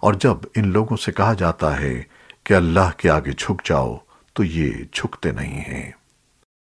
اور جب ان لوگوں سے کہا جاتا ہے کہ اللہ کے آگے جھک جاؤ، تو یہ جھکتے نہیں ہیں۔